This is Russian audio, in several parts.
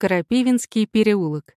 Крапивинский переулок.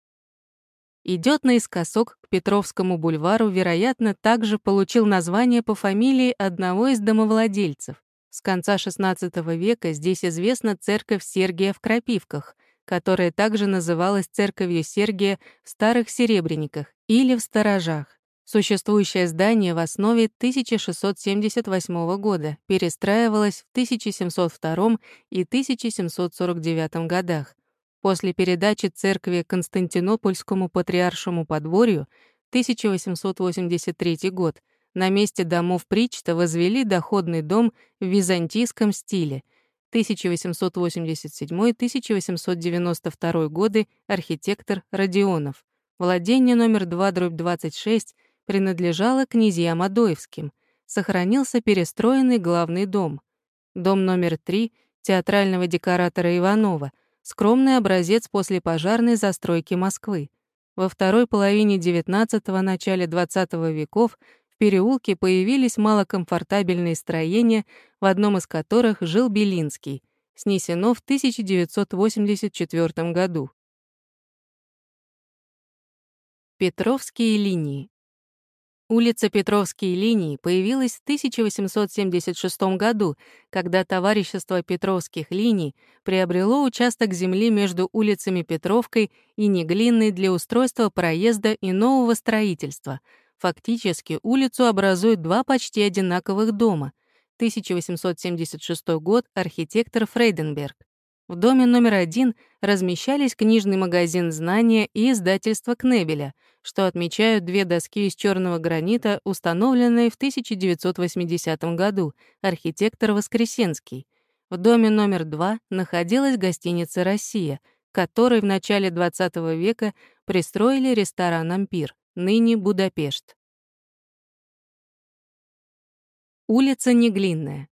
Идет наискосок к Петровскому бульвару, вероятно, также получил название по фамилии одного из домовладельцев. С конца XVI века здесь известна церковь Сергия в Крапивках, которая также называлась церковью Сергия в Старых Серебряниках или в Сторожах. Существующее здание в основе 1678 года перестраивалось в 1702 и 1749 годах. После передачи церкви Константинопольскому патриаршему подворью 1883 год на месте домов Причта возвели доходный дом в византийском стиле. 1887-1892 годы архитектор Родионов. Владение номер 2 дробь 26 принадлежало князьям Адоевским. Сохранился перестроенный главный дом. Дом номер 3 театрального декоратора Иванова, скромный образец после пожарной застройки Москвы. Во второй половине XIX – начале XX веков в переулке появились малокомфортабельные строения, в одном из которых жил Белинский, снесено в 1984 году. Петровские линии Улица Петровские линии появилась в 1876 году, когда товарищество Петровских линий приобрело участок земли между улицами Петровкой и Неглинной для устройства проезда и нового строительства. Фактически улицу образуют два почти одинаковых дома. 1876 год архитектор Фрейденберг. В доме номер один размещались книжный магазин «Знания» и издательство Кнебеля, что отмечают две доски из черного гранита, установленные в 1980 году, архитектор Воскресенский. В доме номер два находилась гостиница «Россия», которой в начале XX века пристроили ресторан «Ампир», ныне Будапешт. Улица Неглинная.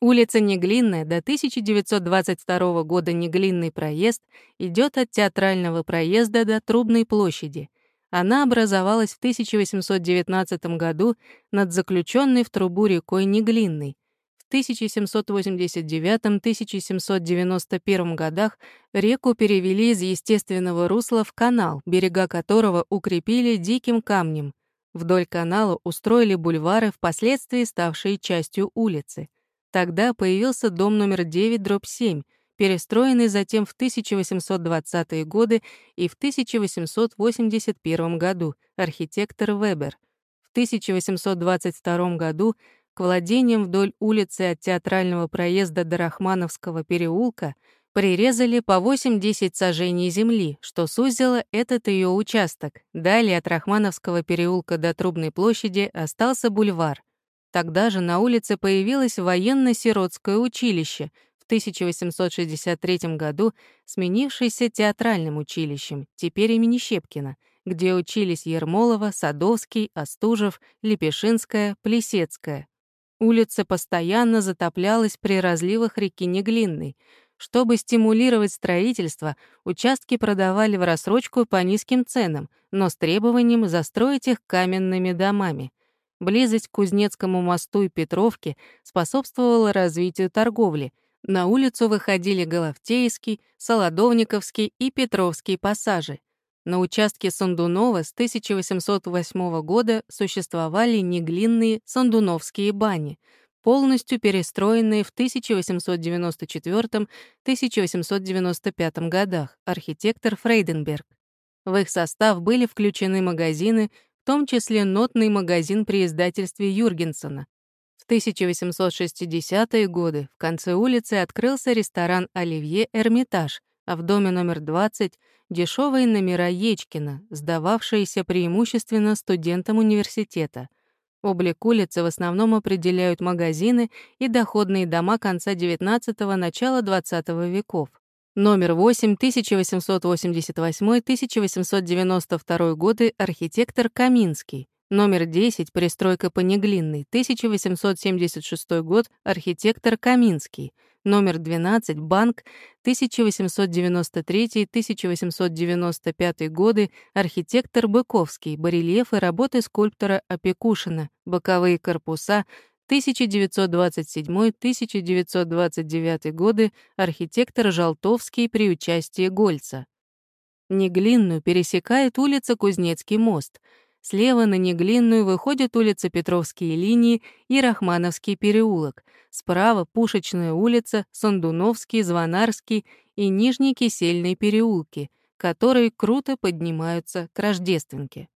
Улица Неглинная до 1922 года Неглинный проезд идет от Театрального проезда до Трубной площади. Она образовалась в 1819 году над заключенной в трубу рекой Неглинной. В 1789-1791 годах реку перевели из естественного русла в канал, берега которого укрепили диким камнем. Вдоль канала устроили бульвары, впоследствии ставшие частью улицы. Тогда появился дом номер 9, дробь 7, перестроенный затем в 1820-е годы и в 1881 году, архитектор Вебер. В 1822 году к владениям вдоль улицы от Театрального проезда до Рахмановского переулка прирезали по 8-10 сажений земли, что сузило этот ее участок. Далее от Рахмановского переулка до Трубной площади остался бульвар. Тогда же на улице появилось военно-сиротское училище, в 1863 году сменившееся театральным училищем, теперь имени Щепкина, где учились Ермолова, Садовский, Остужев, Лепешинская, Плесецкая. Улица постоянно затоплялась при разливах реки Неглинной. Чтобы стимулировать строительство, участки продавали в рассрочку по низким ценам, но с требованием застроить их каменными домами. Близость к Кузнецкому мосту и Петровке способствовала развитию торговли. На улицу выходили Головтейский, Солодовниковский и Петровский пассажи. На участке Сандунова с 1808 года существовали неглинные Сандуновские бани, полностью перестроенные в 1894-1895 годах, архитектор Фрейденберг. В их состав были включены магазины, том числе нотный магазин при издательстве Юргенсона. В 1860-е годы в конце улицы открылся ресторан «Оливье Эрмитаж», а в доме номер 20 — дешевые номера Ечкина, сдававшиеся преимущественно студентам университета. Облик улицы в основном определяют магазины и доходные дома конца XIX – начала XX веков. Номер 8, 1888-1892 годы, архитектор Каминский. Номер 10, пристройка Понеглинный, 1876 год, архитектор Каминский. Номер 12, банк, 1893-1895 годы, архитектор Быковский, барельефы работы скульптора Опекушина, боковые корпуса, 1927-1929 годы архитектор Жалтовский при участии Гольца. Неглинную пересекает улица Кузнецкий мост. Слева на Неглинную выходит улица Петровские линии и Рахмановский переулок. Справа Пушечная улица, Сандуновский, Звонарский и Нижний Кисельные переулки, которые круто поднимаются к Рождественке.